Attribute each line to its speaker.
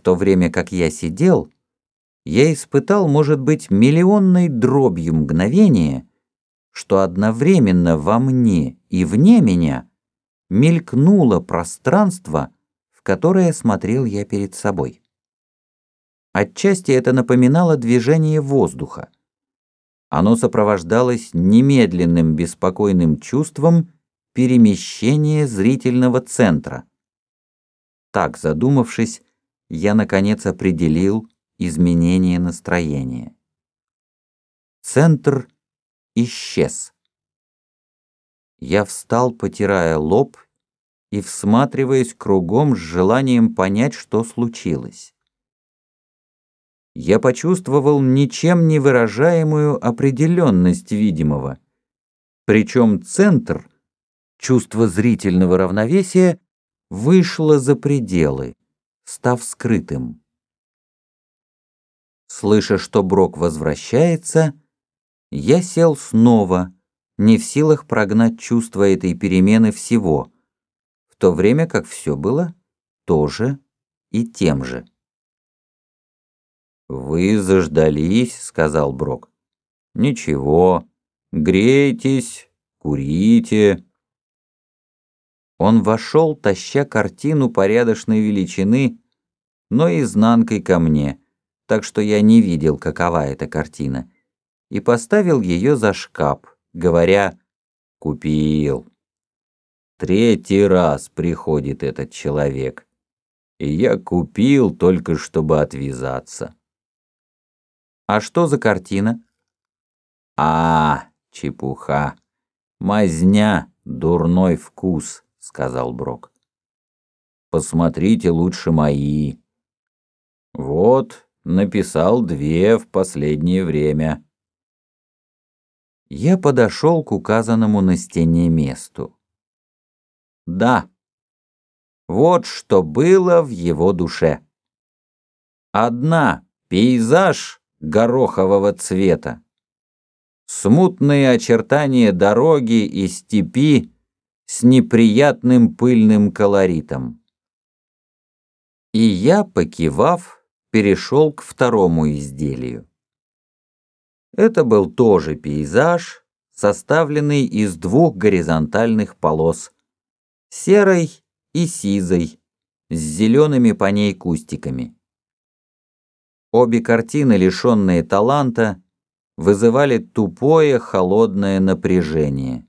Speaker 1: В то время как я сидел, я испытал, может быть, миллионной дробью мгновения, что одновременно во мне и вне меня мелькнуло пространство, в которое смотрел я перед собой. Отчасти это напоминало движение воздуха. Оно сопровождалось немедленным беспокойным чувством перемещения зрительного центра. Так, задумавшись, я, наконец, определил изменение настроения. Центр исчез. Я встал, потирая лоб и всматриваясь кругом с желанием понять, что случилось. Я почувствовал ничем не выражаемую определенность видимого, причем центр, чувство зрительного равновесия, вышло за пределы, став скрытым. Слыша, что Брок возвращается, я сел снова, не в силах прогнать чувство этой перемены всего, в то время как все было тоже и тем же. «Вы заждались», — сказал Брок. «Ничего, грейтесь, курите». Он вошел, таща картину порядочной величины, но изнанкой ко мне, так что я не видел, какова эта картина, и поставил ее за шкаф, говоря «Купил». Третий раз приходит этот человек, и я купил только, чтобы отвязаться. А что за картина? А, чепуха. Мазня, дурной вкус сказал Брок. Посмотрите лучше мои. Вот, написал две в последнее время. Я подошел к указанному на стене месту. Да, вот что было в его душе. Одна — пейзаж горохового цвета. Смутные очертания дороги и степи с неприятным пыльным колоритом. И я, покивав, перешел к второму изделию. Это был тоже пейзаж, составленный из двух горизонтальных полос, серой и сизой, с зелеными по ней кустиками. Обе картины, лишенные таланта, вызывали тупое холодное напряжение.